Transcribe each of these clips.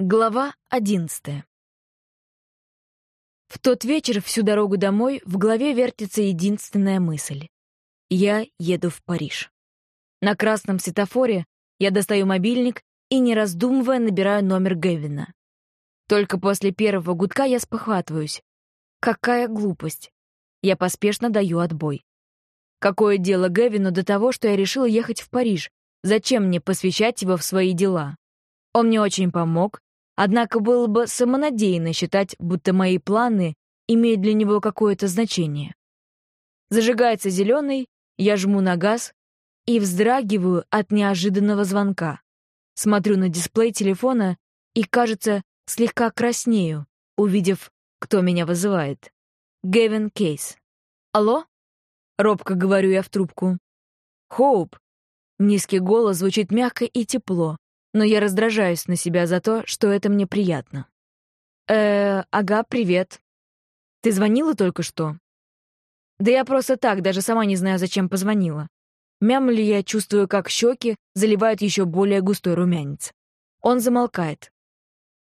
Глава одиннадцатая. В тот вечер всю дорогу домой в голове вертится единственная мысль. Я еду в Париж. На красном светофоре я достаю мобильник и, не раздумывая, набираю номер Гэвина. Только после первого гудка я спохватываюсь. Какая глупость. Я поспешно даю отбой. Какое дело Гэвину до того, что я решила ехать в Париж? Зачем мне посвящать его в свои дела? Он мне очень помог, Однако было бы самонадеянно считать, будто мои планы имеют для него какое-то значение. Зажигается зеленый, я жму на газ и вздрагиваю от неожиданного звонка. Смотрю на дисплей телефона и, кажется, слегка краснею, увидев, кто меня вызывает. Гэвин Кейс. «Алло?» — робко говорю я в трубку. «Хоуп». Низкий голос звучит мягко и тепло, но я раздражаюсь на себя за то, что это мне приятно. э ага, привет. Ты звонила только что?» «Да я просто так, даже сама не знаю, зачем позвонила. Мямли я чувствую, как щеки заливают еще более густой румянец. Он замолкает.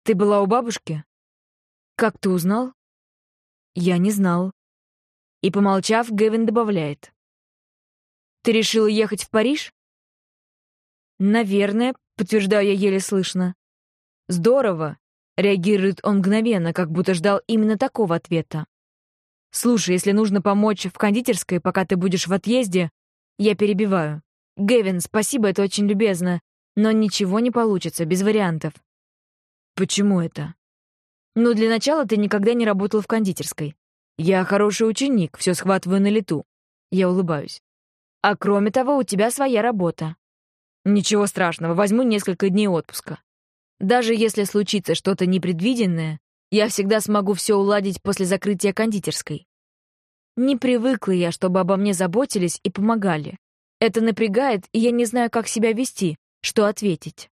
«Ты была у бабушки?» «Как ты узнал?» «Я не знал». И, помолчав, Гэвин добавляет. «Ты решила ехать в Париж?» «Наверное, подтверждаю я еле слышно. «Здорово!» — реагирует он мгновенно, как будто ждал именно такого ответа. «Слушай, если нужно помочь в кондитерской, пока ты будешь в отъезде, я перебиваю. Гэвин, спасибо, это очень любезно, но ничего не получится, без вариантов». «Почему это?» «Ну, для начала ты никогда не работал в кондитерской. Я хороший ученик, все схватываю на лету». Я улыбаюсь. «А кроме того, у тебя своя работа. Ничего страшного, возьму несколько дней отпуска. Даже если случится что-то непредвиденное, я всегда смогу все уладить после закрытия кондитерской. Не привыкла я, чтобы обо мне заботились и помогали. Это напрягает, и я не знаю, как себя вести, что ответить.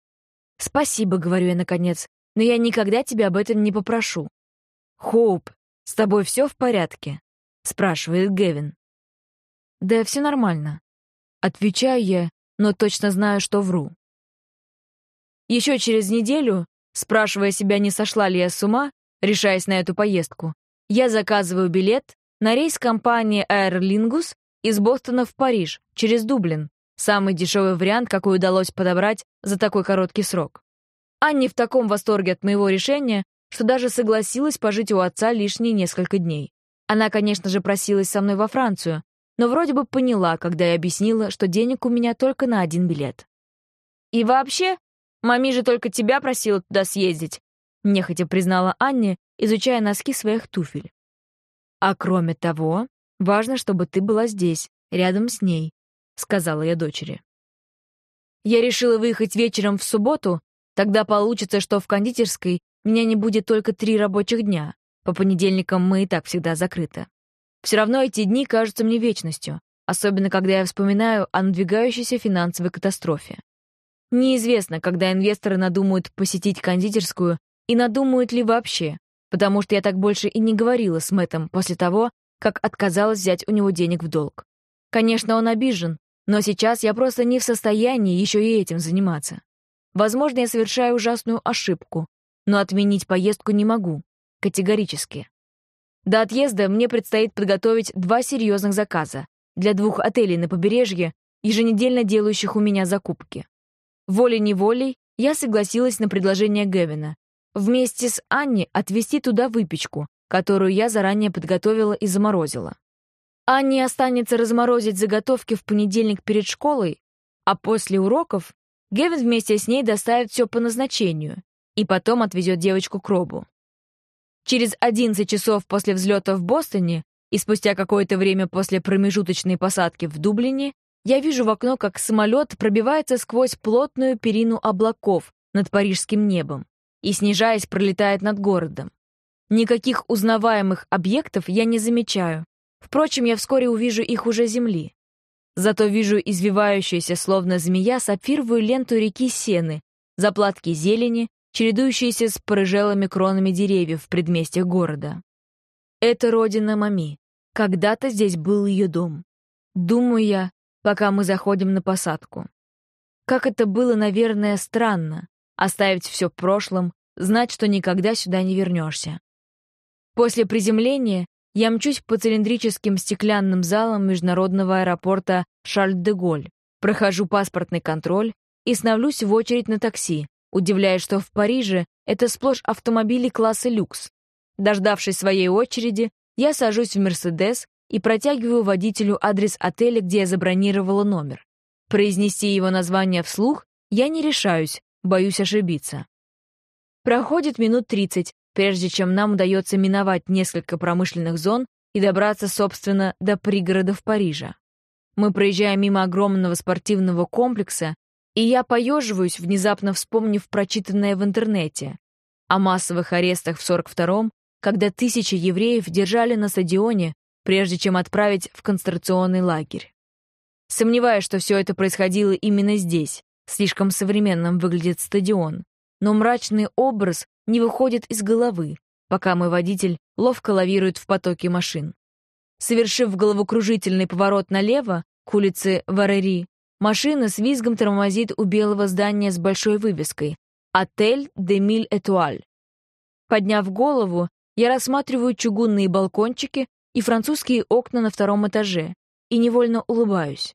«Спасибо», — говорю я наконец, «но я никогда тебя об этом не попрошу». «Хоуп, с тобой все в порядке?» — спрашивает Гевин. «Да все нормально». Отвечаю я но точно знаю, что вру. Еще через неделю, спрашивая себя, не сошла ли я с ума, решаясь на эту поездку, я заказываю билет на рейс компании Aer Lingus из Бостона в Париж через Дублин, самый дешевый вариант, какой удалось подобрать за такой короткий срок. Анни в таком восторге от моего решения, что даже согласилась пожить у отца лишние несколько дней. Она, конечно же, просилась со мной во Францию, но вроде бы поняла, когда я объяснила, что денег у меня только на один билет. «И вообще, мами же только тебя просила туда съездить», нехотя признала Анне, изучая носки своих туфель. «А кроме того, важно, чтобы ты была здесь, рядом с ней», сказала я дочери. Я решила выехать вечером в субботу, тогда получится, что в кондитерской меня не будет только три рабочих дня. По понедельникам мы и так всегда закрыты. Все равно эти дни кажутся мне вечностью, особенно когда я вспоминаю о надвигающейся финансовой катастрофе. Неизвестно, когда инвесторы надумают посетить кондитерскую и надумают ли вообще, потому что я так больше и не говорила с Мэттом после того, как отказалась взять у него денег в долг. Конечно, он обижен, но сейчас я просто не в состоянии еще и этим заниматься. Возможно, я совершаю ужасную ошибку, но отменить поездку не могу. Категорически. До отъезда мне предстоит подготовить два серьезных заказа для двух отелей на побережье, еженедельно делающих у меня закупки. Волей-неволей я согласилась на предложение Гевина вместе с Анни отвезти туда выпечку, которую я заранее подготовила и заморозила. Анне останется разморозить заготовки в понедельник перед школой, а после уроков Гевин вместе с ней доставит все по назначению и потом отвезет девочку к Робу. Через 11 часов после взлета в Бостоне и спустя какое-то время после промежуточной посадки в Дублине я вижу в окно, как самолет пробивается сквозь плотную перину облаков над парижским небом и, снижаясь, пролетает над городом. Никаких узнаваемых объектов я не замечаю. Впрочем, я вскоре увижу их уже земли. Зато вижу извивающуюся, словно змея, сапфировую ленту реки Сены, заплатки зелени, чередующиеся с порыжелыми кронами деревьев в предместьях города. Это родина Мами. Когда-то здесь был ее дом. Думаю я, пока мы заходим на посадку. Как это было, наверное, странно — оставить все в прошлом знать, что никогда сюда не вернешься. После приземления я мчусь по цилиндрическим стеклянным залам международного аэропорта Шарль-де-Голь, прохожу паспортный контроль и становлюсь в очередь на такси, удивляясь, что в Париже это сплошь автомобили класса люкс. Дождавшись своей очереди, я сажусь в «Мерседес» и протягиваю водителю адрес отеля, где я забронировала номер. Произнести его название вслух я не решаюсь, боюсь ошибиться. Проходит минут 30, прежде чем нам удается миновать несколько промышленных зон и добраться, собственно, до пригородов Парижа. Мы проезжаем мимо огромного спортивного комплекса, и я поеживаюсь, внезапно вспомнив прочитанное в интернете о массовых арестах в 42-м, когда тысячи евреев держали на стадионе, прежде чем отправить в концентрационный лагерь. Сомневаюсь, что все это происходило именно здесь, слишком современным выглядит стадион, но мрачный образ не выходит из головы, пока мой водитель ловко лавирует в потоке машин. Совершив головокружительный поворот налево, к улице Варери, машина с визгом тормозит у белого здания с большой вывеской «Отель де Миль Этуаль». Подняв голову, я рассматриваю чугунные балкончики и французские окна на втором этаже и невольно улыбаюсь.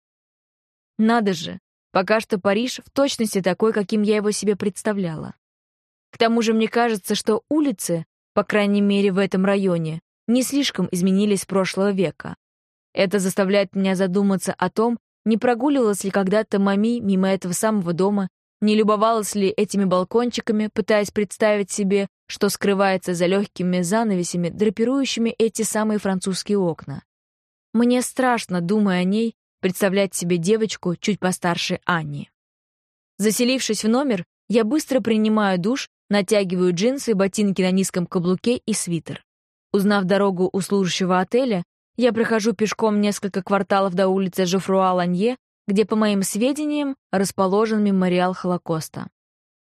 Надо же, пока что Париж в точности такой, каким я его себе представляла. К тому же мне кажется, что улицы, по крайней мере в этом районе, не слишком изменились с прошлого века. Это заставляет меня задуматься о том, не прогуливалась ли когда-то Мами мимо этого самого дома, не любовалась ли этими балкончиками, пытаясь представить себе, что скрывается за легкими занавесями, драпирующими эти самые французские окна. Мне страшно, думая о ней, представлять себе девочку чуть постарше Анни. Заселившись в номер, я быстро принимаю душ Натягиваю джинсы, ботинки на низком каблуке и свитер. Узнав дорогу у служащего отеля, я прохожу пешком несколько кварталов до улицы Жофруа-Ланье, где, по моим сведениям, расположен мемориал Холокоста.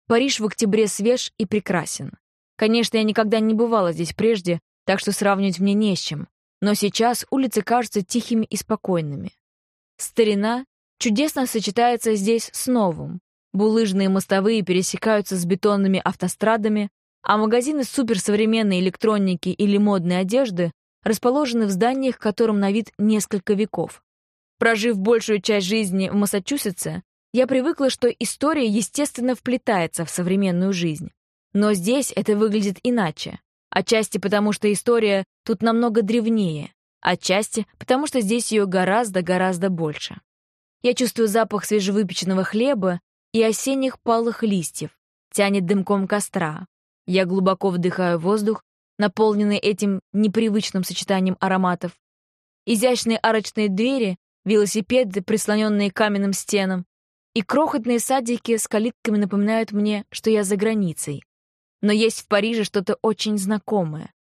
Париж в октябре свеж и прекрасен. Конечно, я никогда не бывала здесь прежде, так что сравнивать мне не с чем, но сейчас улицы кажутся тихими и спокойными. Старина чудесно сочетается здесь с новым, Булыжные мостовые пересекаются с бетонными автострадами, а магазины суперсовременной электроники или модной одежды расположены в зданиях, которым на вид несколько веков. Прожив большую часть жизни в Массачусетсе, я привыкла, что история, естественно, вплетается в современную жизнь. Но здесь это выглядит иначе. Отчасти потому, что история тут намного древнее, отчасти потому, что здесь ее гораздо-гораздо больше. Я чувствую запах свежевыпеченного хлеба и осенних палых листьев, тянет дымком костра. Я глубоко вдыхаю воздух, наполненный этим непривычным сочетанием ароматов. Изящные арочные двери, велосипеды, прислоненные к каменным стенам, и крохотные садики с калитками напоминают мне, что я за границей. Но есть в Париже что-то очень знакомое.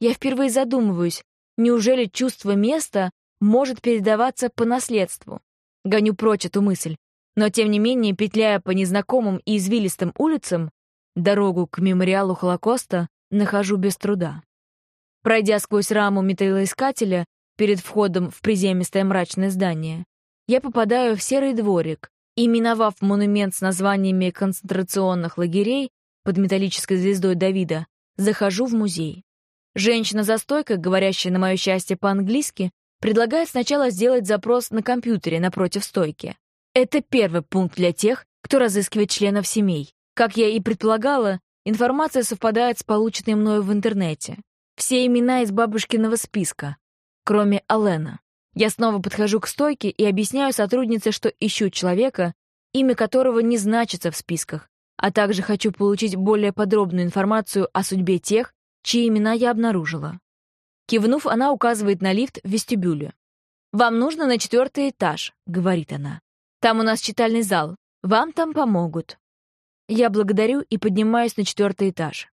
Я впервые задумываюсь, неужели чувство места может передаваться по наследству? Гоню прочь эту мысль. Но, тем не менее, петляя по незнакомым и извилистым улицам, дорогу к мемориалу Холокоста нахожу без труда. Пройдя сквозь раму металлоискателя перед входом в приземистое мрачное здание, я попадаю в серый дворик и, миновав монумент с названиями концентрационных лагерей под металлической звездой Давида, захожу в музей. Женщина за стойкой, говорящая на мое счастье по-английски, предлагает сначала сделать запрос на компьютере напротив стойки. Это первый пункт для тех, кто разыскивает членов семей. Как я и предполагала, информация совпадает с полученной мною в интернете. Все имена из бабушкиного списка, кроме Алена. Я снова подхожу к стойке и объясняю сотруднице, что ищу человека, имя которого не значится в списках, а также хочу получить более подробную информацию о судьбе тех, чьи имена я обнаружила. Кивнув, она указывает на лифт в вестибюле. «Вам нужно на четвертый этаж», — говорит она. Там у нас читальный зал. Вам там помогут». Я благодарю и поднимаюсь на четвертый этаж.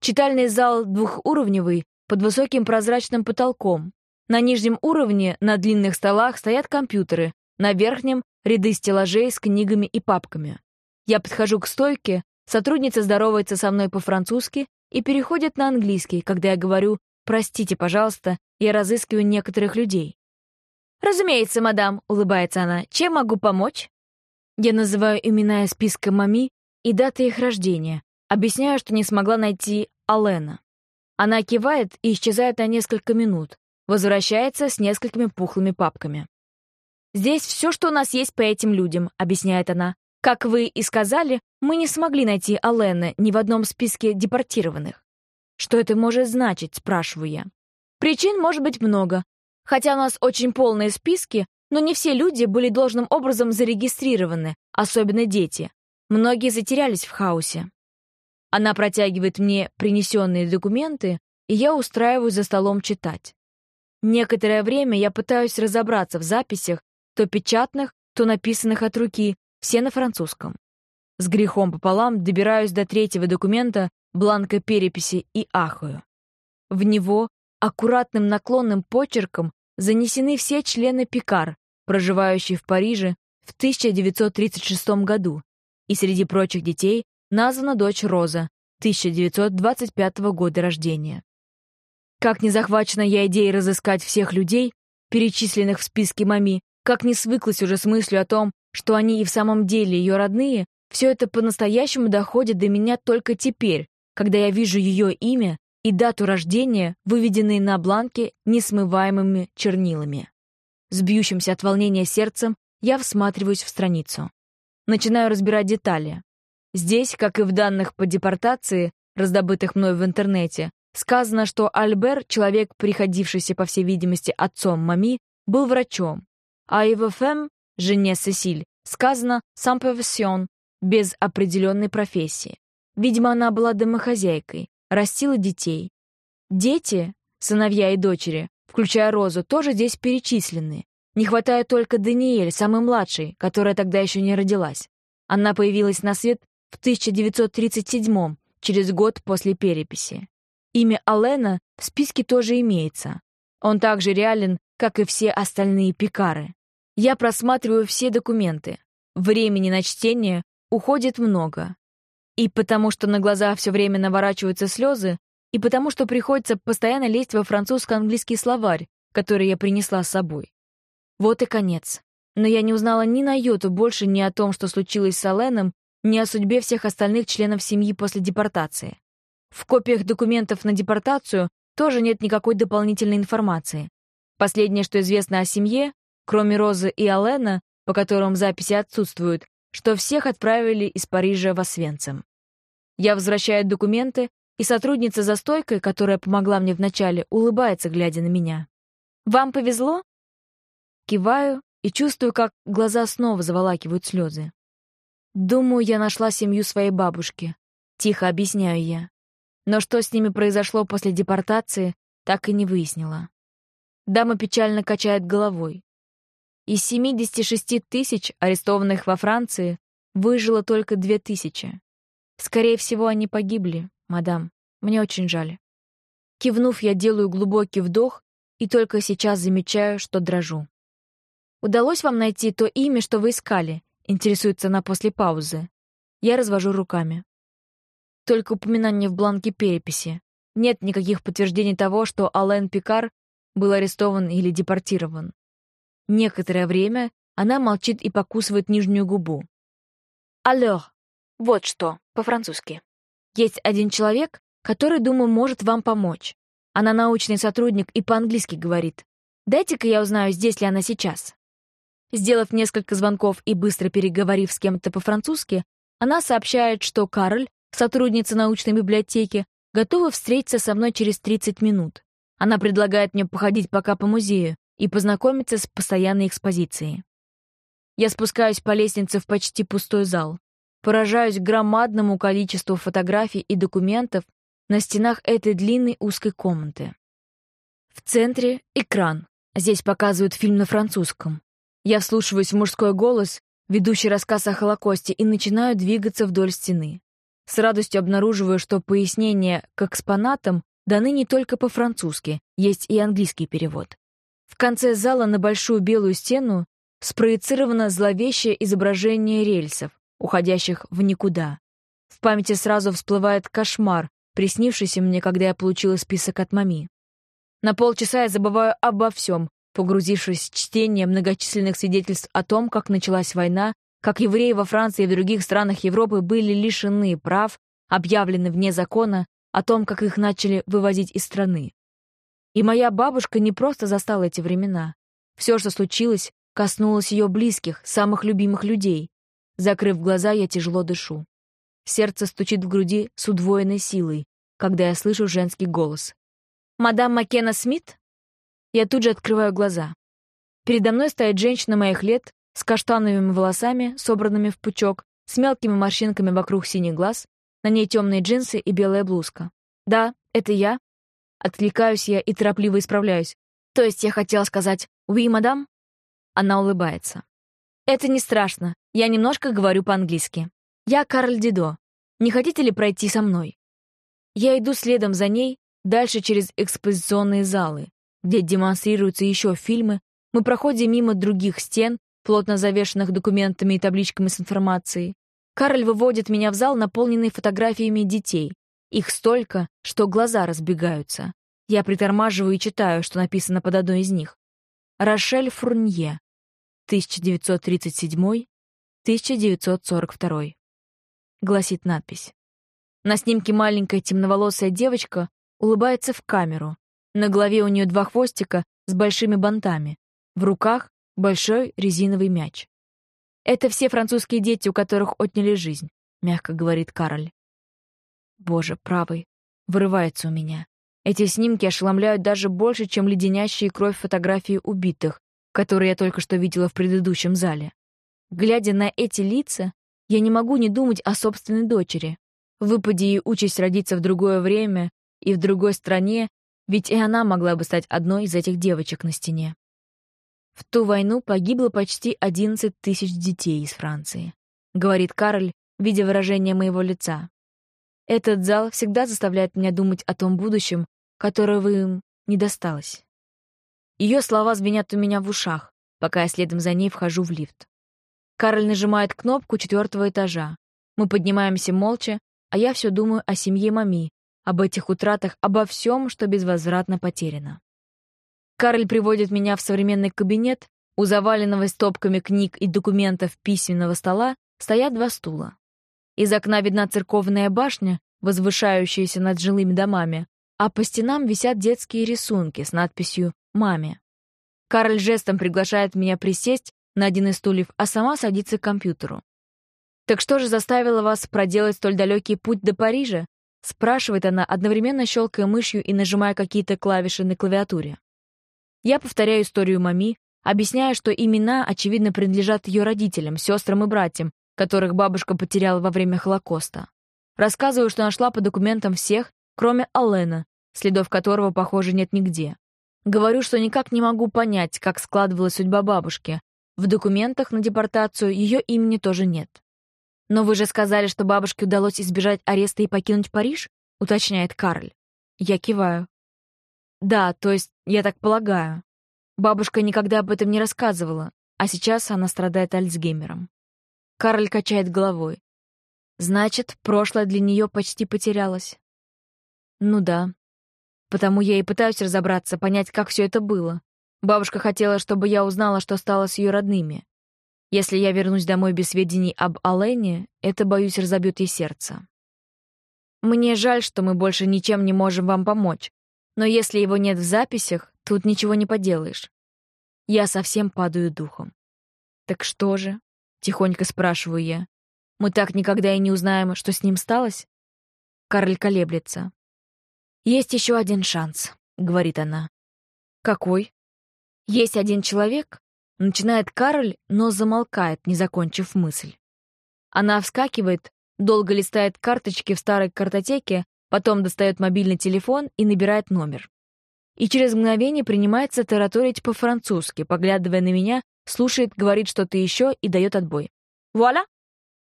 Читальный зал двухуровневый, под высоким прозрачным потолком. На нижнем уровне на длинных столах стоят компьютеры, на верхнем — ряды стеллажей с книгами и папками. Я подхожу к стойке, сотрудница здоровается со мной по-французски и переходит на английский, когда я говорю «Простите, пожалуйста, я разыскиваю некоторых людей». «Разумеется, мадам», — улыбается она. «Чем могу помочь?» Я называю имена из списка мами и даты их рождения, Объясняю, что не смогла найти Алена. Она кивает и исчезает на несколько минут, возвращается с несколькими пухлыми папками. «Здесь все, что у нас есть по этим людям», — объясняет она. «Как вы и сказали, мы не смогли найти Алена ни в одном списке депортированных». «Что это может значить?» — спрашиваю я. «Причин может быть много. Хотя у нас очень полные списки, но не все люди были должным образом зарегистрированы, особенно дети. Многие затерялись в хаосе. Она протягивает мне принесенные документы, и я устраиваюсь за столом читать. Некоторое время я пытаюсь разобраться в записях, то печатных, то написанных от руки, все на французском. С грехом пополам добираюсь до третьего документа, бланка переписи, и ахаю. В него аккуратным наклонным почерком занесены все члены Пикар, проживающие в Париже в 1936 году, и среди прочих детей названа дочь Роза, 1925 года рождения. Как не захвачена я идеей разыскать всех людей, перечисленных в списке Мами, как не свыклась уже с мыслью о том, что они и в самом деле ее родные, все это по-настоящему доходит до меня только теперь, когда я вижу ее имя и дату рождения, выведенные на бланке несмываемыми чернилами. С бьющимся от волнения сердцем я всматриваюсь в страницу. Начинаю разбирать детали. Здесь, как и в данных по депортации, раздобытых мной в интернете, сказано, что Альбер, человек, приходившийся, по всей видимости, отцом Мами, был врачом, а его фэм, жене Сесиль, сказано «sans profession», без определенной профессии. Видимо, она была домохозяйкой, растила детей. Дети, сыновья и дочери, включая Розу, тоже здесь перечислены. Не хватает только Даниэль, самой младшей, которая тогда еще не родилась. Она появилась на свет в 1937 через год после переписи. Имя Алена в списке тоже имеется. Он также реален, как и все остальные пикары. Я просматриваю все документы. Времени на чтение уходит много. И потому что на глаза все время наворачиваются слезы, и потому что приходится постоянно лезть во французско-английский словарь, который я принесла с собой. Вот и конец. Но я не узнала ни на йоту больше ни о том, что случилось с Аленом, ни о судьбе всех остальных членов семьи после депортации. В копиях документов на депортацию тоже нет никакой дополнительной информации. Последнее, что известно о семье, кроме Розы и Алена, по которым записи отсутствуют, что всех отправили из Парижа в Освенцим. Я возвращаю документы, и сотрудница за стойкой, которая помогла мне вначале, улыбается, глядя на меня. «Вам повезло?» Киваю и чувствую, как глаза снова заволакивают слезы. «Думаю, я нашла семью своей бабушки», — тихо объясняю я. Но что с ними произошло после депортации, так и не выяснила. Дама печально качает головой. Из 76 тысяч, арестованных во Франции, выжило только 2 тысячи. Скорее всего, они погибли, мадам. Мне очень жаль. Кивнув, я делаю глубокий вдох и только сейчас замечаю, что дрожу. «Удалось вам найти то имя, что вы искали?» — интересуется она после паузы. Я развожу руками. Только упоминание в бланке переписи. Нет никаких подтверждений того, что Ален Пикар был арестован или депортирован. Некоторое время она молчит и покусывает нижнюю губу. «Alors, вот что, по-французски. Есть один человек, который, думаю, может вам помочь. Она научный сотрудник и по-английски говорит. Дайте-ка я узнаю, здесь ли она сейчас». Сделав несколько звонков и быстро переговорив с кем-то по-французски, она сообщает, что Карль, сотрудница научной библиотеки, готова встретиться со мной через 30 минут. Она предлагает мне походить пока по музею, и познакомиться с постоянной экспозицией. Я спускаюсь по лестнице в почти пустой зал. Поражаюсь громадному количеству фотографий и документов на стенах этой длинной узкой комнаты. В центре — экран. Здесь показывают фильм на французском. Я вслушиваюсь в мужской голос, ведущий рассказ о Холокосте, и начинаю двигаться вдоль стены. С радостью обнаруживаю, что пояснения к экспонатам даны не только по-французски, есть и английский перевод. В конце зала на большую белую стену спроецировано зловещее изображение рельсов, уходящих в никуда. В памяти сразу всплывает кошмар, приснившийся мне, когда я получила список от мами. На полчаса я забываю обо всем, погрузившись в чтение многочисленных свидетельств о том, как началась война, как евреи во Франции и в других странах Европы были лишены прав, объявлены вне закона, о том, как их начали вывозить из страны. И моя бабушка не просто застала эти времена. Все, что случилось, коснулось ее близких, самых любимых людей. Закрыв глаза, я тяжело дышу. Сердце стучит в груди с удвоенной силой, когда я слышу женский голос. «Мадам Маккена Смит?» Я тут же открываю глаза. Передо мной стоит женщина моих лет с каштановыми волосами, собранными в пучок, с мелкими морщинками вокруг синих глаз, на ней темные джинсы и белая блузка. «Да, это я». Откликаюсь я и торопливо исправляюсь. То есть я хотела сказать «Oui, мадам?» Она улыбается. «Это не страшно. Я немножко говорю по-английски. Я Карль Дидо. Не хотите ли пройти со мной?» Я иду следом за ней, дальше через экспозиционные залы, где демонстрируются еще фильмы, мы проходим мимо других стен, плотно завешенных документами и табличками с информацией. Карль выводит меня в зал, наполненный фотографиями детей. Их столько, что глаза разбегаются. Я притормаживаю и читаю, что написано под одной из них. Рошель Фурнье, 1937-1942. Гласит надпись. На снимке маленькая темноволосая девочка улыбается в камеру. На голове у нее два хвостика с большими бантами. В руках большой резиновый мяч. «Это все французские дети, у которых отняли жизнь», — мягко говорит Кароль. «Боже, правый», — вырывается у меня. Эти снимки ошеломляют даже больше, чем леденящие кровь фотографии убитых, которые я только что видела в предыдущем зале. Глядя на эти лица, я не могу не думать о собственной дочери. Выпади ей участь родиться в другое время и в другой стране, ведь и она могла бы стать одной из этих девочек на стене. В ту войну погибло почти 11 тысяч детей из Франции, говорит Кароль, видя выражение моего лица. Этот зал всегда заставляет меня думать о том будущем, которого им не досталось. Ее слова звенят у меня в ушах, пока я следом за ней вхожу в лифт. Кароль нажимает кнопку четвертого этажа. Мы поднимаемся молча, а я все думаю о семье Мами, об этих утратах, обо всем, что безвозвратно потеряно. Карль приводит меня в современный кабинет. У заваленного стопками книг и документов письменного стола стоят два стула. Из окна видна церковная башня, возвышающаяся над жилыми домами, а по стенам висят детские рисунки с надписью «Маме». Карль жестом приглашает меня присесть на один из стульев, а сама садится к компьютеру. «Так что же заставило вас проделать столь далекий путь до Парижа?» Спрашивает она, одновременно щелкая мышью и нажимая какие-то клавиши на клавиатуре. Я повторяю историю Мами, объясняя, что имена, очевидно, принадлежат ее родителям, сестрам и братьям, которых бабушка потеряла во время Холокоста. Рассказываю, что нашла по документам всех, кроме Аллена, следов которого, похоже, нет нигде. Говорю, что никак не могу понять, как складывалась судьба бабушки. В документах на депортацию ее имени тоже нет. «Но вы же сказали, что бабушке удалось избежать ареста и покинуть Париж?» — уточняет Карль. Я киваю. Да, то есть, я так полагаю. Бабушка никогда об этом не рассказывала, а сейчас она страдает Альцгеймером. Карль качает головой. Значит, прошлое для нее почти потерялось. Ну да. Потому я и пытаюсь разобраться, понять, как все это было. Бабушка хотела, чтобы я узнала, что стало с ее родными. Если я вернусь домой без сведений об Алене, это, боюсь, разобьет ей сердце. Мне жаль, что мы больше ничем не можем вам помочь, но если его нет в записях, тут ничего не поделаешь. Я совсем падаю духом. «Так что же?» — тихонько спрашиваю я. «Мы так никогда и не узнаем, что с ним сталось?» Карль колеблется. «Есть еще один шанс», — говорит она. «Какой?» «Есть один человек», — начинает Карль, но замолкает, не закончив мысль. Она вскакивает, долго листает карточки в старой картотеке, Потом достает мобильный телефон и набирает номер. И через мгновение принимается тараторить по-французски, поглядывая на меня, слушает, говорит что-то еще и дает отбой. «Вуаля!»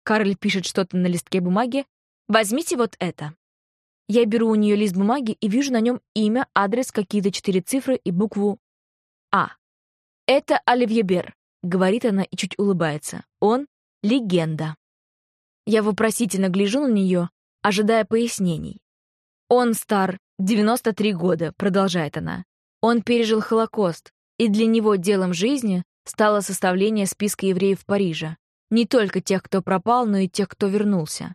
Карль пишет что-то на листке бумаги. «Возьмите вот это». Я беру у нее лист бумаги и вижу на нем имя, адрес, какие-то четыре цифры и букву «А». «Это Оливье Бер», — говорит она и чуть улыбается. «Он — легенда». Я вопросительно гляжу на нее, ожидая пояснений. «Он стар, 93 года», — продолжает она. «Он пережил Холокост, и для него делом жизни стало составление списка евреев Парижа. Не только тех, кто пропал, но и тех, кто вернулся.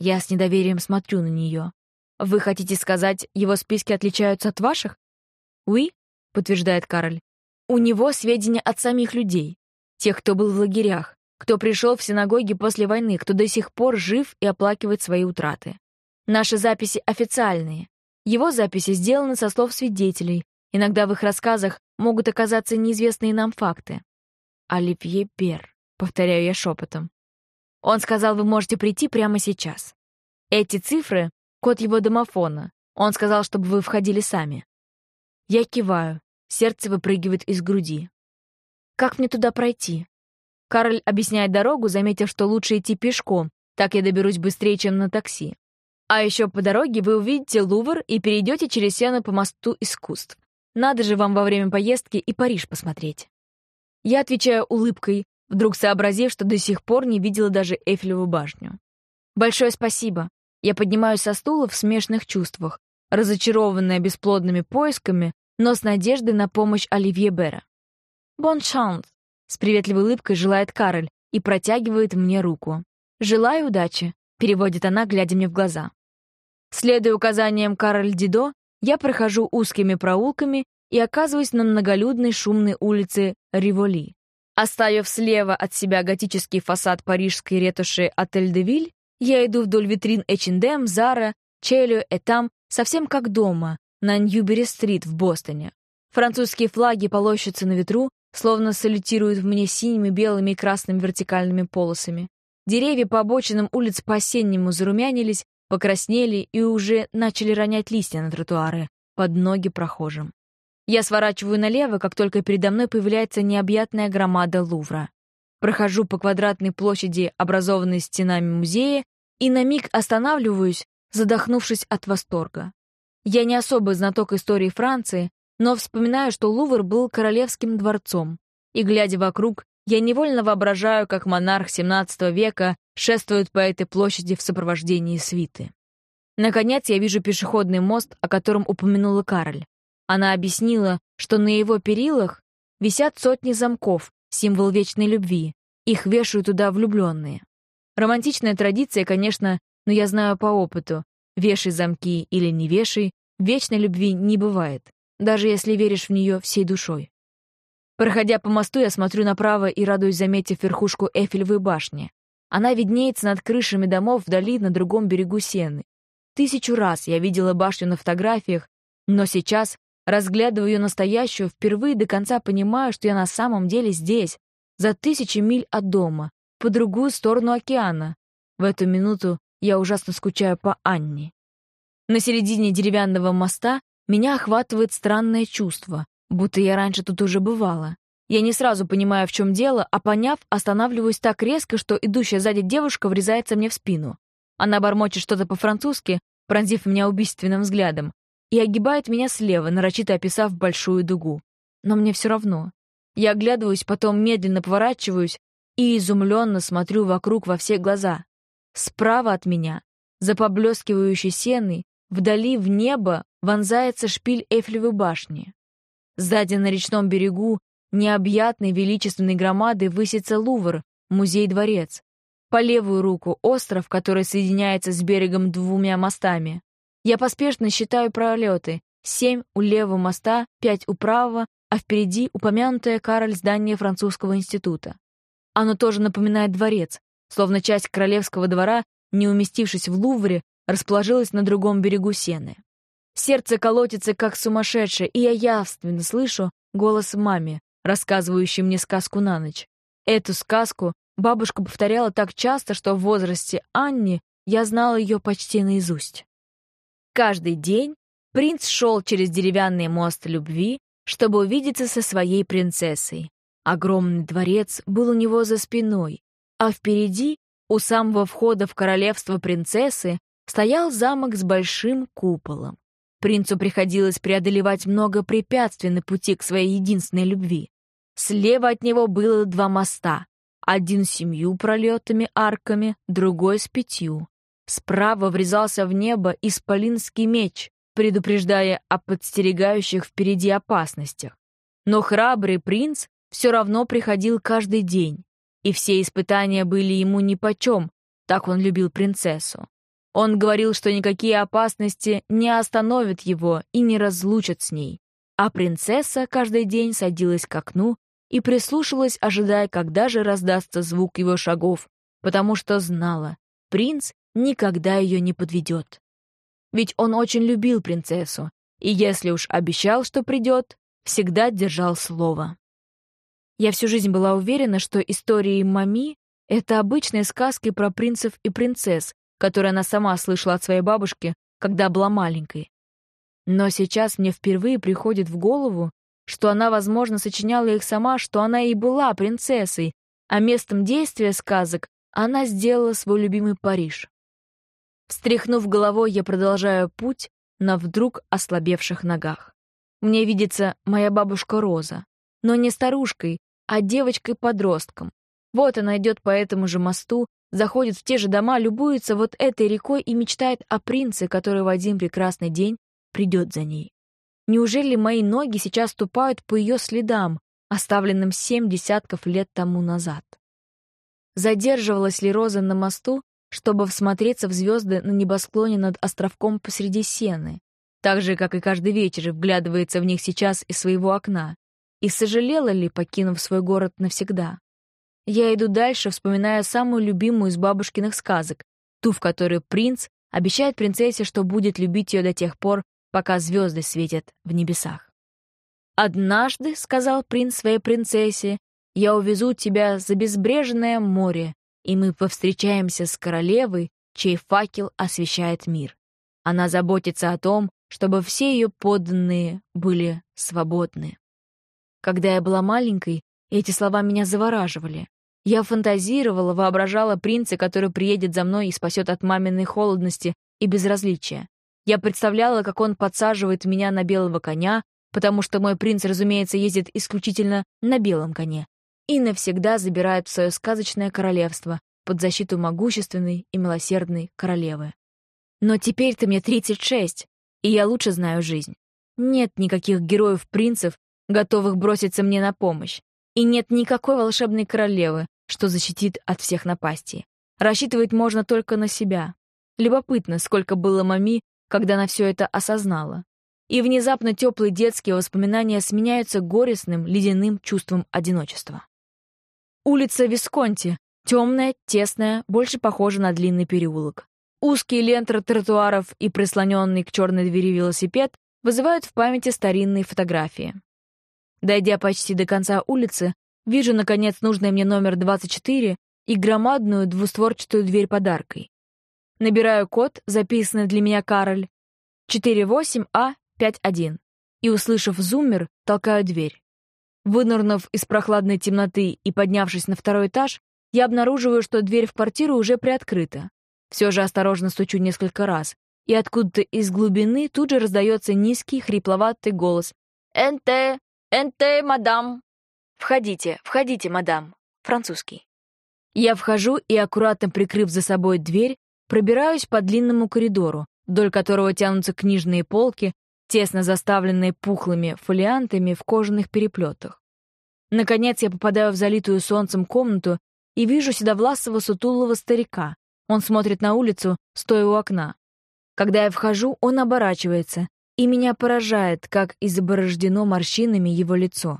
Я с недоверием смотрю на нее. «Вы хотите сказать, его списки отличаются от ваших?» «Уи», — подтверждает Кароль. «У него сведения от самих людей, тех, кто был в лагерях, кто пришел в синагоги после войны, кто до сих пор жив и оплакивает свои утраты. Наши записи официальные. Его записи сделаны со слов свидетелей. Иногда в их рассказах могут оказаться неизвестные нам факты. «Оливье Пер», — повторяю я шепотом. Он сказал, вы можете прийти прямо сейчас. Эти цифры — код его домофона. Он сказал, чтобы вы входили сами. Я киваю. Сердце выпрыгивает из груди. Как мне туда пройти? Карль объясняет дорогу, заметив, что лучше идти пешком, так я доберусь быстрее, чем на такси. А еще по дороге вы увидите Лувр и перейдете через сену по мосту искусств. Надо же вам во время поездки и Париж посмотреть. Я отвечаю улыбкой, вдруг сообразив, что до сих пор не видела даже Эйфелеву башню. Большое спасибо. Я поднимаюсь со стула в смешных чувствах, разочарованная бесплодными поисками, но с надеждой на помощь Оливье Бера. «Бон шанс», — с приветливой улыбкой желает Кароль и протягивает мне руку. «Желаю удачи», — переводит она, глядя мне в глаза. Следуя указаниям Кароль Дидо, я прохожу узкими проулками и оказываюсь на многолюдной шумной улице Риволи. Оставив слева от себя готический фасад парижской ретуши «Отель де Виль», я иду вдоль витрин H&M, Zara, Челио, Этам, совсем как дома, на Ньюбери-стрит в Бостоне. Французские флаги полощутся на ветру, словно салютируют в мне синими, белыми и красными вертикальными полосами. Деревья по обочинам улиц по-осеннему зарумянились, покраснели и уже начали ронять листья на тротуары под ноги прохожим. Я сворачиваю налево, как только передо мной появляется необъятная громада Лувра. Прохожу по квадратной площади, образованной стенами музея, и на миг останавливаюсь, задохнувшись от восторга. Я не особый знаток истории Франции, но вспоминаю, что Лувр был королевским дворцом, и, глядя вокруг, я невольно воображаю, как монарх XVII века шествует по этой площади в сопровождении свиты. Наконец я вижу пешеходный мост, о котором упомянула Кароль. Она объяснила, что на его перилах висят сотни замков, символ вечной любви. Их вешают туда влюбленные. Романтичная традиция, конечно, но я знаю по опыту. Вешай замки или не вешай, вечной любви не бывает, даже если веришь в нее всей душой. Проходя по мосту, я смотрю направо и радуюсь, заметив верхушку Эфелевой башни. Она виднеется над крышами домов вдали на другом берегу Сены. Тысячу раз я видела башню на фотографиях, но сейчас, разглядывая ее настоящую, впервые до конца понимаю, что я на самом деле здесь, за тысячи миль от дома, по другую сторону океана. В эту минуту я ужасно скучаю по Анне. На середине деревянного моста меня охватывает странное чувство, будто я раньше тут уже бывала. Я не сразу понимаю, в чем дело, а поняв, останавливаюсь так резко, что идущая сзади девушка врезается мне в спину. Она бормочет что-то по-французски, пронзив меня убийственным взглядом, и огибает меня слева, нарочито описав большую дугу. Но мне все равно. Я оглядываюсь, потом медленно поворачиваюсь и изумленно смотрю вокруг во все глаза. Справа от меня, за поблескивающей сеной, вдали в небо вонзается шпиль Эйфелевой башни. Сзади на речном берегу необъятной величественной громадой высится Лувр, музей-дворец. По левую руку остров, который соединяется с берегом двумя мостами. Я поспешно считаю пролеты. Семь у левого моста, пять у правого, а впереди упомянутое Кароль здание французского института. Оно тоже напоминает дворец, словно часть королевского двора, не уместившись в Лувре, расположилась на другом берегу Сены. Сердце колотится, как сумасшедшее, и я явственно слышу голос маме, рассказывающей мне сказку на ночь. Эту сказку бабушка повторяла так часто, что в возрасте Анни я знала ее почти наизусть. Каждый день принц шел через деревянный мост любви, чтобы увидеться со своей принцессой. Огромный дворец был у него за спиной, а впереди, у самого входа в королевство принцессы, стоял замок с большим куполом. Принцу приходилось преодолевать много препятствий на пути к своей единственной любви. Слева от него было два моста, один с семью пролетами арками, другой с пятью. Справа врезался в небо исполинский меч, предупреждая о подстерегающих впереди опасностях. Но храбрый принц все равно приходил каждый день, и все испытания были ему нипочем, так он любил принцессу. Он говорил, что никакие опасности не остановят его и не разлучат с ней. А принцесса каждый день садилась к окну и прислушалась, ожидая, когда же раздастся звук его шагов, потому что знала, принц никогда ее не подведет. Ведь он очень любил принцессу, и если уж обещал, что придет, всегда держал слово. Я всю жизнь была уверена, что истории Мами — это обычные сказки про принцев и принцесс, которые она сама слышала от своей бабушки, когда была маленькой. Но сейчас мне впервые приходит в голову, что она, возможно, сочиняла их сама, что она и была принцессой, а местом действия сказок она сделала свой любимый Париж. Встряхнув головой, я продолжаю путь на вдруг ослабевших ногах. Мне видится моя бабушка Роза, но не старушкой, а девочкой-подростком. Вот она идет по этому же мосту, заходит в те же дома, любуется вот этой рекой и мечтает о принце, который в один прекрасный день придет за ней. Неужели мои ноги сейчас ступают по ее следам, оставленным семь десятков лет тому назад? Задерживалась ли Роза на мосту, чтобы всмотреться в звезды на небосклоне над островком посреди сены, так же, как и каждый вечер вглядывается в них сейчас из своего окна, и сожалела ли, покинув свой город навсегда? Я иду дальше, вспоминая самую любимую из бабушкиных сказок, ту, в которой принц обещает принцессе, что будет любить ее до тех пор, пока звезды светят в небесах. «Однажды, — сказал принц своей принцессе, — я увезу тебя за безбрежное море, и мы повстречаемся с королевой, чей факел освещает мир. Она заботится о том, чтобы все ее подданные были свободны. Когда я была маленькой, эти слова меня завораживали. Я фантазировала, воображала принца, который приедет за мной и спасет от маминой холодности и безразличия. Я представляла, как он подсаживает меня на белого коня, потому что мой принц, разумеется, ездит исключительно на белом коне, и навсегда забирает в свое сказочное королевство под защиту могущественной и милосердной королевы. Но теперь-то мне 36, и я лучше знаю жизнь. Нет никаких героев-принцев, готовых броситься мне на помощь. И нет никакой волшебной королевы, что защитит от всех напастей. Рассчитывать можно только на себя. Любопытно, сколько было мами, когда она все это осознала. И внезапно теплые детские воспоминания сменяются горестным, ледяным чувством одиночества. Улица Висконти, темная, тесная, больше похожа на длинный переулок. Узкие ленты тротуаров и прислоненный к черной двери велосипед вызывают в памяти старинные фотографии. Дойдя почти до конца улицы, Вижу, наконец, нужный мне номер 24 и громадную двустворчатую дверь подаркой. Набираю код, записанный для меня Кароль, 48А51, и, услышав зуммер, толкаю дверь. Вынырнув из прохладной темноты и поднявшись на второй этаж, я обнаруживаю, что дверь в квартиру уже приоткрыта. Все же осторожно стучу несколько раз, и откуда-то из глубины тут же раздается низкий, хрипловатый голос. «Энте! Энте, мадам!» «Входите, входите, мадам». Французский. Я вхожу и, аккуратно прикрыв за собой дверь, пробираюсь по длинному коридору, вдоль которого тянутся книжные полки, тесно заставленные пухлыми фолиантами в кожаных переплетах. Наконец я попадаю в залитую солнцем комнату и вижу седовласого сутулого старика. Он смотрит на улицу, стоя у окна. Когда я вхожу, он оборачивается, и меня поражает, как изборождено морщинами его лицо.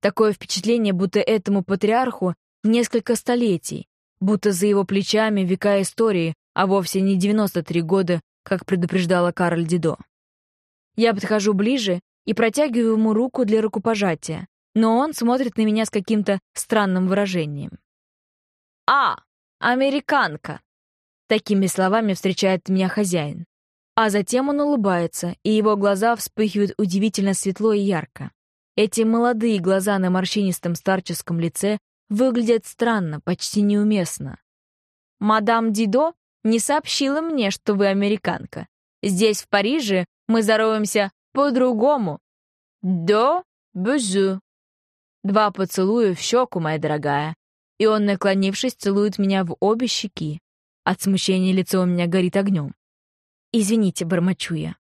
Такое впечатление, будто этому патриарху несколько столетий, будто за его плечами века истории, а вовсе не 93 года, как предупреждала Кароль Дидо. Я подхожу ближе и протягиваю ему руку для рукопожатия, но он смотрит на меня с каким-то странным выражением. «А, американка!» Такими словами встречает меня хозяин. А затем он улыбается, и его глаза вспыхивают удивительно светло и ярко. Эти молодые глаза на морщинистом старческом лице выглядят странно, почти неуместно. «Мадам Дидо не сообщила мне, что вы американка. Здесь, в Париже, мы здороваемся по-другому. До бюзу». Два поцелуя в щеку, моя дорогая. И он, наклонившись, целует меня в обе щеки. От смущения лицо у меня горит огнем. «Извините, бормочу я».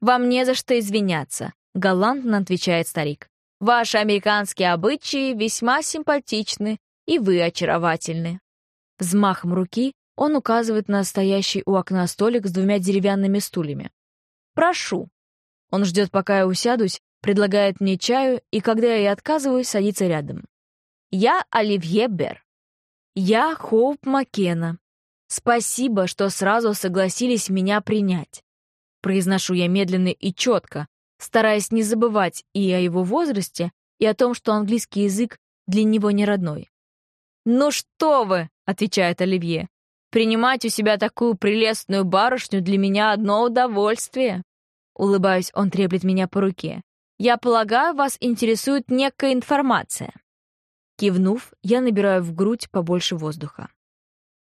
«Вам не за что извиняться. — галантно отвечает старик. «Ваши американские обычаи весьма симпатичны, и вы очаровательны». Взмахом руки Он указывает на стоящий у окна столик с двумя деревянными стульями. «Прошу». Он ждет, пока я усядусь, предлагает мне чаю, и когда я отказываюсь, садится рядом. «Я Оливье Бер. Я Хоуп Маккена. Спасибо, что сразу согласились меня принять». Произношу я медленно и четко, стараясь не забывать и о его возрасте, и о том, что английский язык для него не родной. «Ну что вы!» — отвечает Оливье. «Принимать у себя такую прелестную барышню для меня одно удовольствие!» Улыбаюсь, он треплет меня по руке. «Я полагаю, вас интересует некая информация». Кивнув, я набираю в грудь побольше воздуха.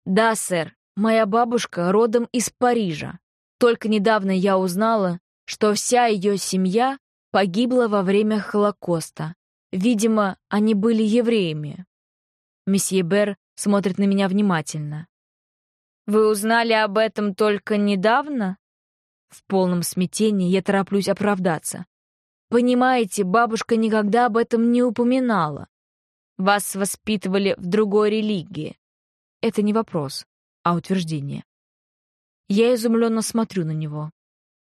«Да, сэр, моя бабушка родом из Парижа. Только недавно я узнала, что вся ее семья погибла во время Холокоста. Видимо, они были евреями. Месье Бер смотрит на меня внимательно. «Вы узнали об этом только недавно?» В полном смятении я тороплюсь оправдаться. «Понимаете, бабушка никогда об этом не упоминала. Вас воспитывали в другой религии». Это не вопрос, а утверждение. Я изумленно смотрю на него.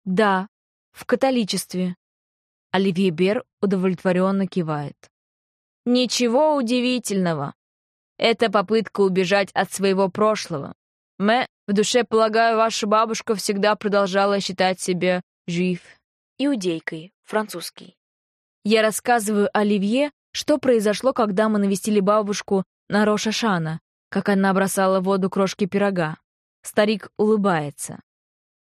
«Да, в католичестве». Оливье Бер удовлетворенно кивает. «Ничего удивительного. Это попытка убежать от своего прошлого. Мэ, в душе полагаю, ваша бабушка всегда продолжала считать себя жив. Иудейкой, французский. Я рассказываю Оливье, что произошло, когда мы навестили бабушку на Рошашана, как она бросала в воду крошки пирога. Старик улыбается.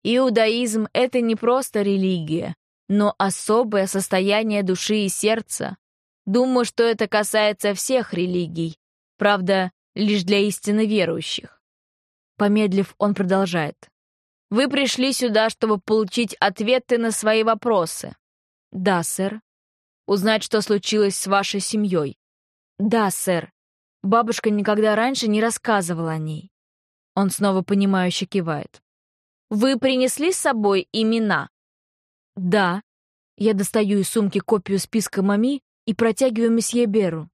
Иудаизм — это не просто религия, но особое состояние души и сердца. Думаю, что это касается всех религий, Правда, лишь для истинно верующих. Помедлив, он продолжает. «Вы пришли сюда, чтобы получить ответы на свои вопросы». «Да, сэр». «Узнать, что случилось с вашей семьей». «Да, сэр. Бабушка никогда раньше не рассказывала о ней». Он снова понимающе кивает. «Вы принесли с собой имена?» «Да». Я достаю из сумки копию списка мами и протягиваю месье Беру.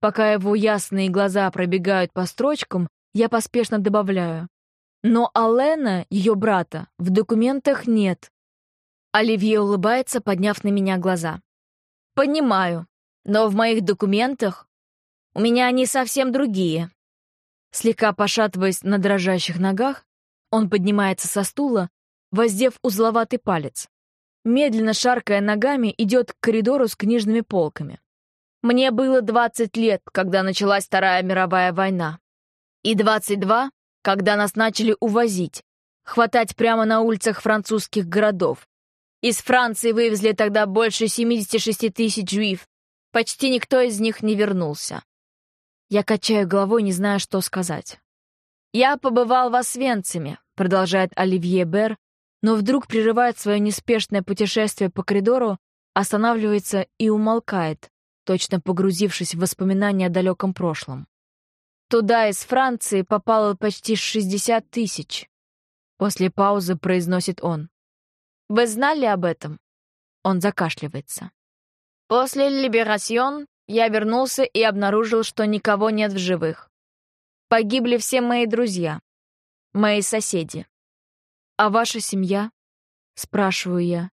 Пока его ясные глаза пробегают по строчкам, я поспешно добавляю. Но Алена, ее брата, в документах нет. Оливье улыбается, подняв на меня глаза. «Понимаю, но в моих документах у меня они совсем другие». Слегка пошатываясь на дрожащих ногах, он поднимается со стула, воздев узловатый палец. Медленно шаркая ногами, идет к коридору с книжными полками. Мне было 20 лет, когда началась Вторая мировая война. И 22, когда нас начали увозить, хватать прямо на улицах французских городов. Из Франции вывезли тогда больше 76 тысяч жуив. Почти никто из них не вернулся. Я качаю головой, не зная, что сказать. «Я побывал в Освенциме», — продолжает Оливье Бер, но вдруг прерывает свое неспешное путешествие по коридору, останавливается и умолкает, точно погрузившись в воспоминания о далеком прошлом. Туда из Франции попало почти 60 тысяч. После паузы произносит он. Вы знали об этом? Он закашливается. После Либерасьон я вернулся и обнаружил, что никого нет в живых. Погибли все мои друзья, мои соседи. А ваша семья? Спрашиваю я.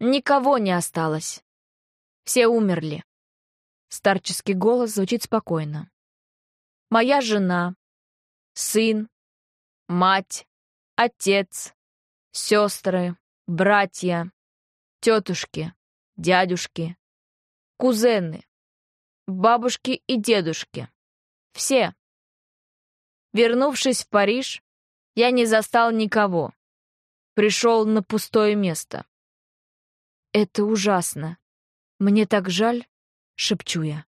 Никого не осталось. Все умерли. Старческий голос звучит спокойно. «Моя жена, сын, мать, отец, сестры, братья, тетушки, дядюшки, кузены, бабушки и дедушки. Все. Вернувшись в Париж, я не застал никого. Пришел на пустое место. Это ужасно. Мне так жаль. — шепчу я.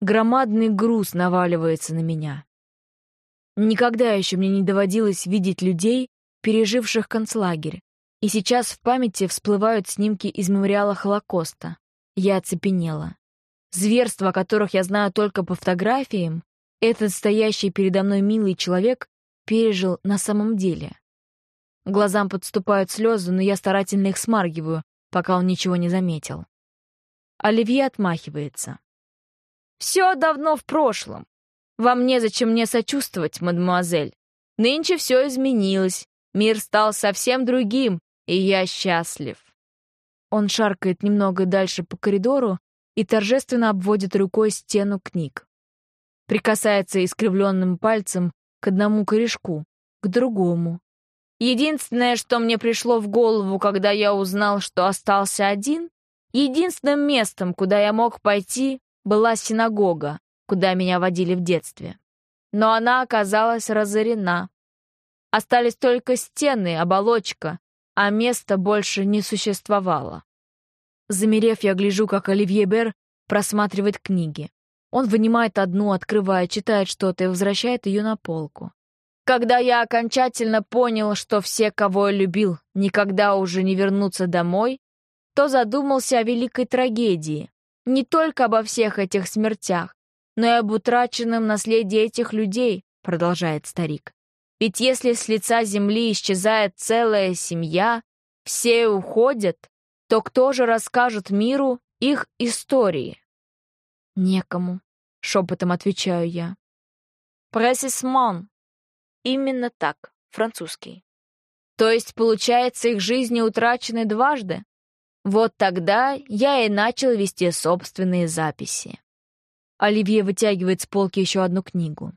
Громадный груз наваливается на меня. Никогда еще мне не доводилось видеть людей, переживших концлагерь, и сейчас в памяти всплывают снимки из мемориала Холокоста. Я оцепенела. Зверства, которых я знаю только по фотографиям, этот стоящий передо мной милый человек пережил на самом деле. Глазам подступают слезы, но я старательно их смаргиваю, пока он ничего не заметил. Оливье отмахивается. «Все давно в прошлом. «Вам незачем мне сочувствовать, мадемуазель. Нынче все изменилось, мир стал совсем другим, и я счастлив». Он шаркает немного дальше по коридору и торжественно обводит рукой стену книг. Прикасается искривленным пальцем к одному корешку, к другому. Единственное, что мне пришло в голову, когда я узнал, что остался один, единственным местом, куда я мог пойти, была синагога, куда меня водили в детстве. Но она оказалась разорена. Остались только стены, оболочка, а места больше не существовало. Замерев, я гляжу, как Оливье Бер просматривает книги. Он вынимает одну, открывает, читает что-то и возвращает ее на полку. Когда я окончательно понял, что все, кого я любил, никогда уже не вернутся домой, то задумался о великой трагедии. Не только обо всех этих смертях, но и об утраченном наследии этих людей, продолжает старик. Ведь если с лица земли исчезает целая семья, все уходят, то кто же расскажет миру их истории? Некому, шепотом отвечаю я. Прессисмон. Именно так, французский. То есть, получается, их жизни утрачены дважды? Вот тогда я и начал вести собственные записи. Оливье вытягивает с полки еще одну книгу.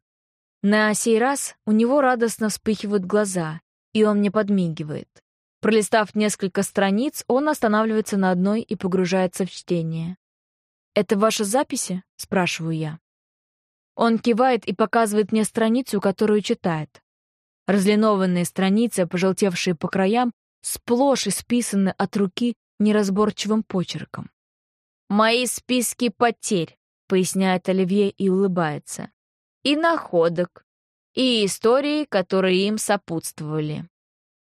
На сей раз у него радостно вспыхивают глаза, и он мне подмигивает. Пролистав несколько страниц, он останавливается на одной и погружается в чтение. «Это ваши записи?» — спрашиваю я. Он кивает и показывает мне страницу, которую читает. Разлинованные страницы, пожелтевшие по краям, сплошь исписаны от руки неразборчивым почерком. «Мои списки потерь», — поясняет Оливье и улыбается. «И находок, и истории, которые им сопутствовали».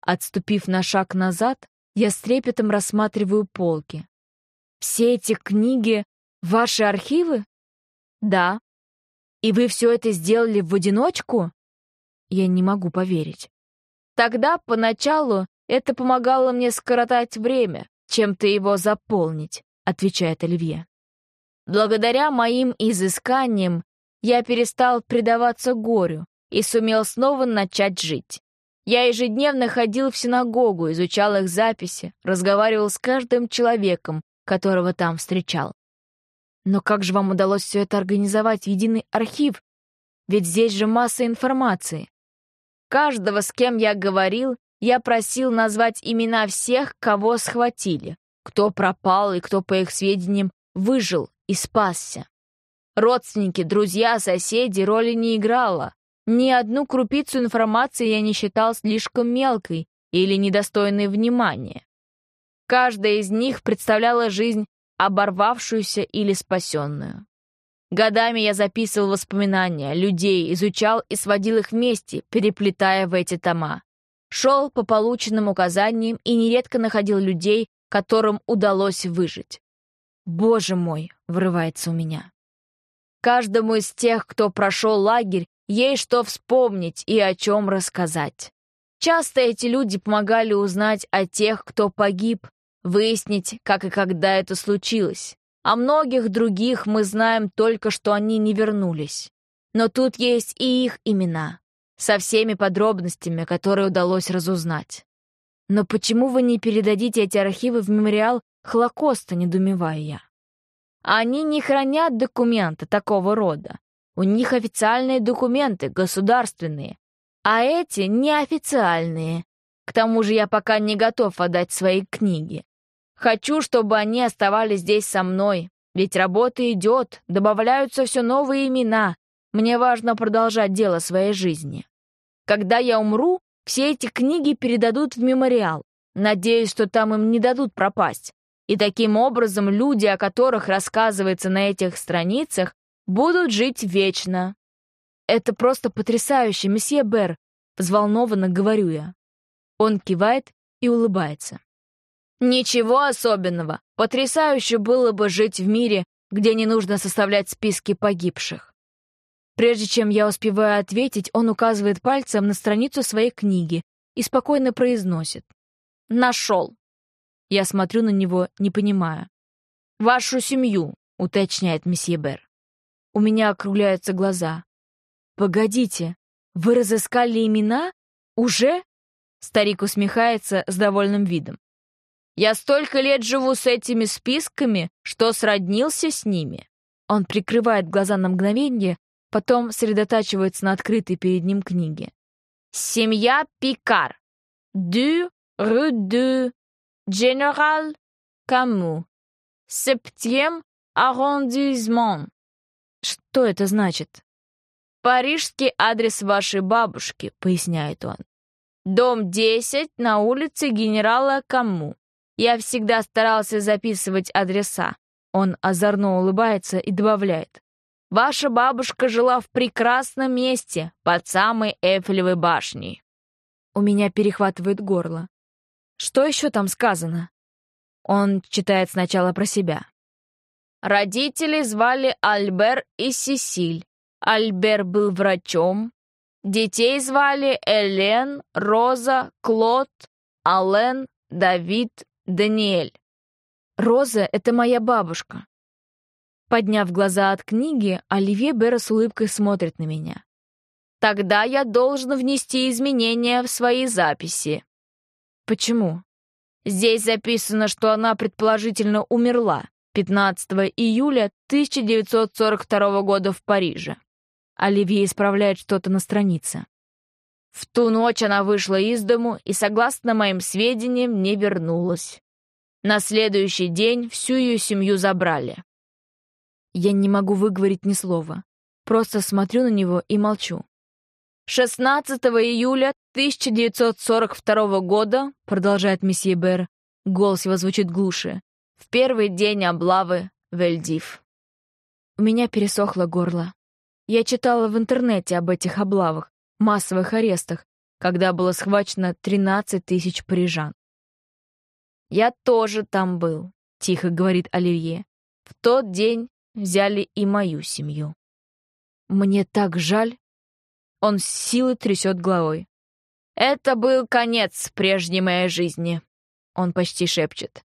Отступив на шаг назад, я с трепетом рассматриваю полки. «Все эти книги Ваши архивы? Да. И вы все это сделали в одиночку? Я не могу поверить. Тогда, поначалу, это помогало мне скоротать время, чем-то его заполнить, отвечает Оливье. Благодаря моим изысканиям я перестал предаваться горю и сумел снова начать жить. Я ежедневно ходил в синагогу, изучал их записи, разговаривал с каждым человеком, которого там встречал. Но как же вам удалось все это организовать в единый архив? Ведь здесь же масса информации. Каждого, с кем я говорил, я просил назвать имена всех, кого схватили, кто пропал и кто, по их сведениям, выжил и спасся. Родственники, друзья, соседи роли не играла. Ни одну крупицу информации я не считал слишком мелкой или недостойной внимания. Каждая из них представляла жизнь оборвавшуюся или спасенную. Годами я записывал воспоминания, людей, изучал и сводил их вместе, переплетая в эти тома. Шел по полученным указаниям и нередко находил людей, которым удалось выжить. «Боже мой!» — врывается у меня. Каждому из тех, кто прошел лагерь, есть что вспомнить и о чем рассказать. Часто эти люди помогали узнать о тех, кто погиб, выяснить, как и когда это случилось. О многих других мы знаем только, что они не вернулись. Но тут есть и их имена, со всеми подробностями, которые удалось разузнать. Но почему вы не передадите эти архивы в мемориал Холокоста, недумеваю я? Они не хранят документы такого рода. У них официальные документы, государственные, а эти неофициальные. К тому же я пока не готов отдать свои книги. Хочу, чтобы они оставались здесь со мной, ведь работа идет, добавляются все новые имена. Мне важно продолжать дело своей жизни. Когда я умру, все эти книги передадут в мемориал. Надеюсь, что там им не дадут пропасть. И таким образом люди, о которых рассказывается на этих страницах, будут жить вечно. Это просто потрясающе, месье Бер, взволнованно говорю я. Он кивает и улыбается. Ничего особенного. Потрясающе было бы жить в мире, где не нужно составлять списки погибших. Прежде чем я успеваю ответить, он указывает пальцем на страницу своей книги и спокойно произносит. «Нашел». Я смотрю на него, не понимая. «Вашу семью», — уточняет месье Бер. У меня округляются глаза. Погодите, вы разыскали имена? Уже? Старик усмехается с довольным видом. Я столько лет живу с этими списками, что сроднился с ними. Он прикрывает глаза на мгновение, потом сосредотачивается на открытой перед ним книге. Семья Пикар. Дю рue de Général Camus. Septième arrondissement. Что это значит? Парижский адрес вашей бабушки, поясняет он. Дом 10 на улице генерала Каму. Я всегда старался записывать адреса. Он озорно улыбается и добавляет. Ваша бабушка жила в прекрасном месте, под самой Эйфелевой башней. У меня перехватывает горло. Что еще там сказано? Он читает сначала про себя. Родители звали Альбер и Сесиль. Альбер был врачом. Детей звали Элен, Роза, Клод, Ален, Давид, Даниэль. Роза — это моя бабушка. Подняв глаза от книги, Оливье Бера с улыбкой смотрит на меня. Тогда я должен внести изменения в свои записи. Почему? Здесь записано, что она предположительно умерла 15 июля 1942 года в Париже. Оливье исправляет что-то на странице. В ту ночь она вышла из дому и, согласно моим сведениям, не вернулась. На следующий день всю ее семью забрали. Я не могу выговорить ни слова. Просто смотрю на него и молчу. 16 июля 1942 года, продолжает месье Бер, голос его звучит глуше, в первый день облавы Вельдив. У меня пересохло горло. Я читала в интернете об этих облавах, массовых арестах, когда было схвачено 13 тысяч парижан. «Я тоже там был», — тихо говорит Оливье. «В тот день взяли и мою семью». «Мне так жаль», он с силой трясет головой. «Это был конец прежней моей жизни», — он почти шепчет.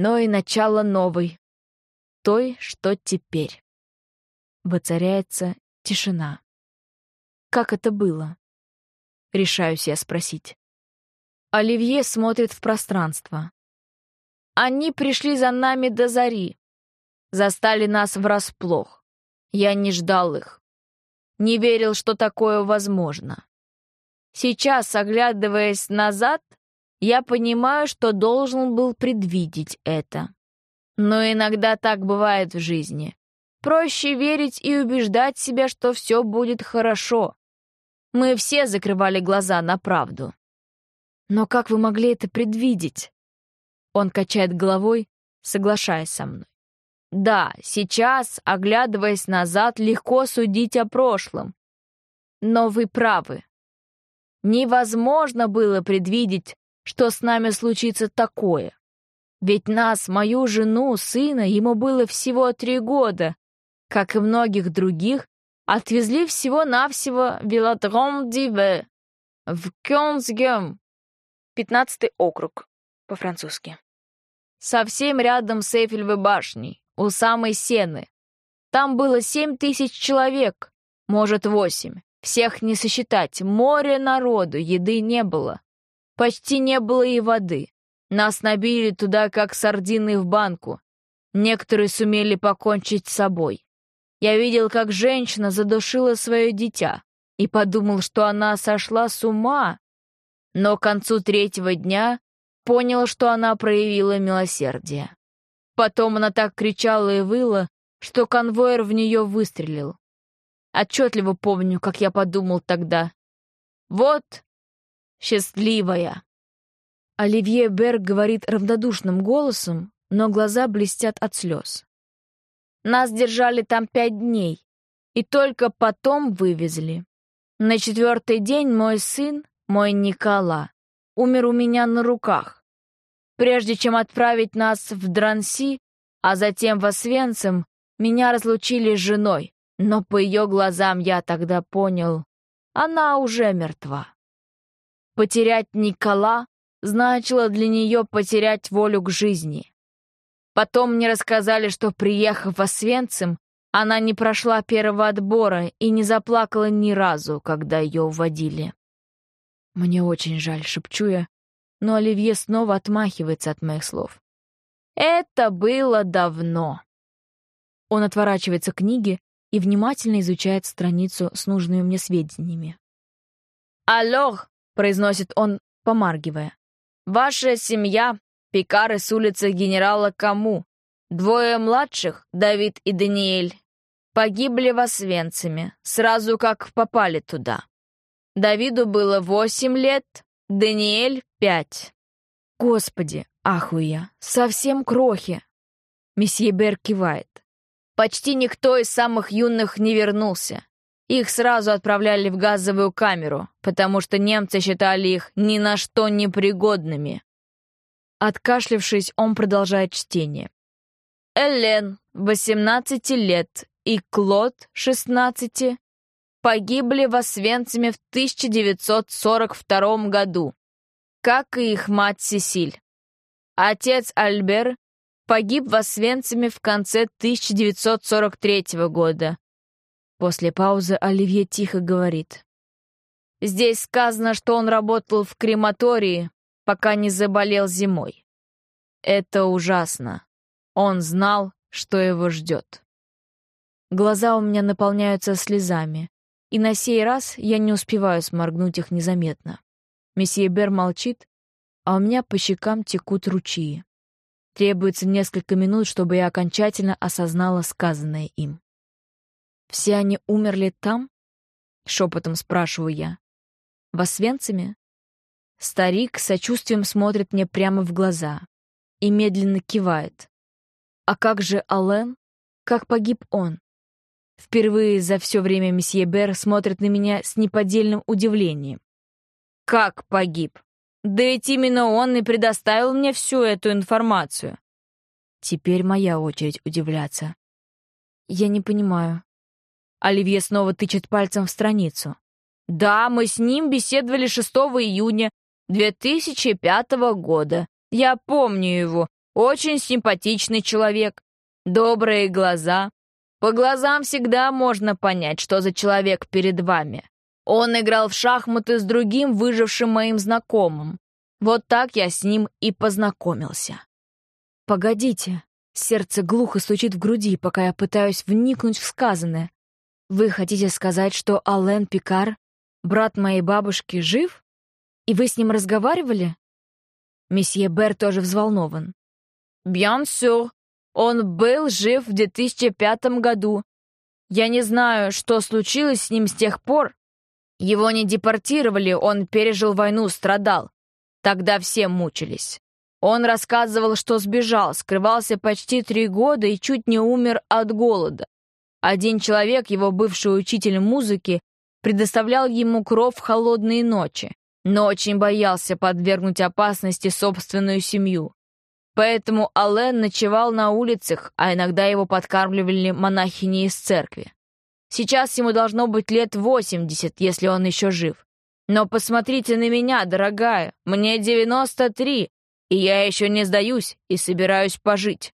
«Но и начало новой, той, что теперь». Воцаряется тишина. «Как это было?» — решаюсь я спросить. Оливье смотрит в пространство. «Они пришли за нами до зари. Застали нас врасплох. Я не ждал их. Не верил, что такое возможно. Сейчас, оглядываясь назад, я понимаю, что должен был предвидеть это. Но иногда так бывает в жизни. Проще верить и убеждать себя, что все будет хорошо. Мы все закрывали глаза на правду. Но как вы могли это предвидеть? Он качает головой, соглашаясь со мной. Да, сейчас, оглядываясь назад, легко судить о прошлом. Но вы правы. Невозможно было предвидеть, что с нами случится такое. Ведь нас, мою жену, сына, ему было всего три года, как и многих других, отвезли всего-навсего в Велодром-Диве, в Кёнсгем, 15 округ, по-французски. Совсем рядом с Эйфелевой башней, у самой Сены. Там было семь тысяч человек, может, восемь. Всех не сосчитать. Море народу, еды не было. Почти не было и воды. Нас набили туда, как сардины в банку. Некоторые сумели покончить с собой. Я видел, как женщина задушила свое дитя и подумал, что она сошла с ума. Но к концу третьего дня понял, что она проявила милосердие. Потом она так кричала и выла, что конвоир в нее выстрелил. Отчетливо помню, как я подумал тогда. Вот счастливая. Оливье Берг говорит равнодушным голосом, но глаза блестят от слез. Нас держали там пять дней, и только потом вывезли. На четвертый день мой сын, мой Никола, умер у меня на руках. Прежде чем отправить нас в Дранси, а затем в Освенцим, меня разлучили с женой, но по ее глазам я тогда понял, она уже мертва. Потерять Никола значило для нее потерять волю к жизни. Потом мне рассказали, что, приехав в Освенцим, Она не прошла первого отбора и не заплакала ни разу, когда ее уводили. Мне очень жаль, шепчу я, но Оливье снова отмахивается от моих слов. Это было давно. Он отворачивается к книге и внимательно изучает страницу с нужными мне сведениями. «Алло!» — произносит он, помаргивая. «Ваша семья — пекары с улицы генерала Каму. Двое младших, Давид и Даниэль, погибли в Освенциме, сразу как попали туда. Давиду было восемь лет, Даниэль — пять. Господи, ахуя, совсем крохи. Месье Бер кивает. Почти никто из самых юных не вернулся. Их сразу отправляли в газовую камеру, потому что немцы считали их ни на что непригодными. Откашлившись, он продолжает чтение. Элен, 18 лет, и Клод, 16, погибли в Освенциме в 1942 году, как и их мать Сесиль. Отец Альбер погиб в Освенциме в конце 1943 года. После паузы Оливье тихо говорит. Здесь сказано, что он работал в крематории, пока не заболел зимой. Это ужасно. Он знал, что его ждет. Глаза у меня наполняются слезами, и на сей раз я не успеваю сморгнуть их незаметно. Месье Бер молчит, а у меня по щекам текут ручьи. Требуется несколько минут, чтобы я окончательно осознала сказанное им. «Все они умерли там?» — шепотом спрашиваю я. «В Освенциме?» Старик сочувствием смотрит мне прямо в глаза и медленно кивает. «А как же Ален? Как погиб он?» Впервые за все время месье Бер смотрит на меня с неподдельным удивлением. «Как погиб?» Да ведь именно он и предоставил мне всю эту информацию. Теперь моя очередь удивляться. Я не понимаю. Оливье снова тычет пальцем в страницу. Да, мы с ним беседовали 6 июня 2005 года. Я помню его. Очень симпатичный человек. Добрые глаза. По глазам всегда можно понять, что за человек перед вами. Он играл в шахматы с другим выжившим моим знакомым. Вот так я с ним и познакомился. Погодите. Сердце глухо стучит в груди, пока я пытаюсь вникнуть в сказанное. Вы хотите сказать, что Ален Пикар, брат моей бабушки, жив? И вы с ним разговаривали? Месье Бер тоже взволнован. «Bien sûr. Он был жив в 2005 году. Я не знаю, что случилось с ним с тех пор, его не депортировали, он пережил войну, страдал. Тогда все мучились. Он рассказывал, что сбежал, скрывался почти три года и чуть не умер от голода. Один человек, его бывший учитель музыки, предоставлял ему кров в холодные ночи, но очень боялся подвергнуть опасности собственную семью. Поэтому Ален ночевал на улицах, а иногда его подкармливали монахини из церкви. Сейчас ему должно быть лет восемьдесят, если он еще жив. Но посмотрите на меня, дорогая, мне девяносто три, и я еще не сдаюсь и собираюсь пожить».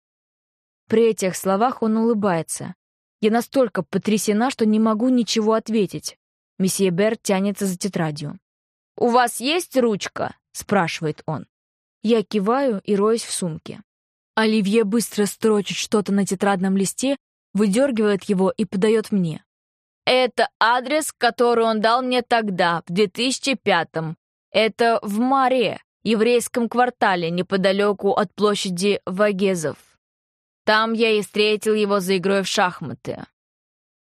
При этих словах он улыбается. Я настолько потрясена, что не могу ничего ответить. Месье Бер тянется за тетрадью. «У вас есть ручка?» — спрашивает он. Я киваю и роюсь в сумке. Оливье быстро строчит что-то на тетрадном листе, выдергивает его и подает мне. «Это адрес, который он дал мне тогда, в 2005-м. Это в Маре, еврейском квартале, неподалеку от площади Вагезов. Там я и встретил его за игрой в шахматы».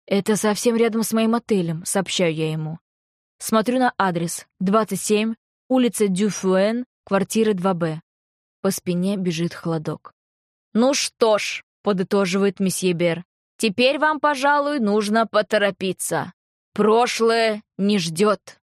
«Это совсем рядом с моим отелем», — сообщаю я ему. Смотрю на адрес. 27, улица Дюфуэн, квартира 2Б. По спине бежит холодок. «Ну что ж», — подытоживает месье Бер, «теперь вам, пожалуй, нужно поторопиться. Прошлое не ждет».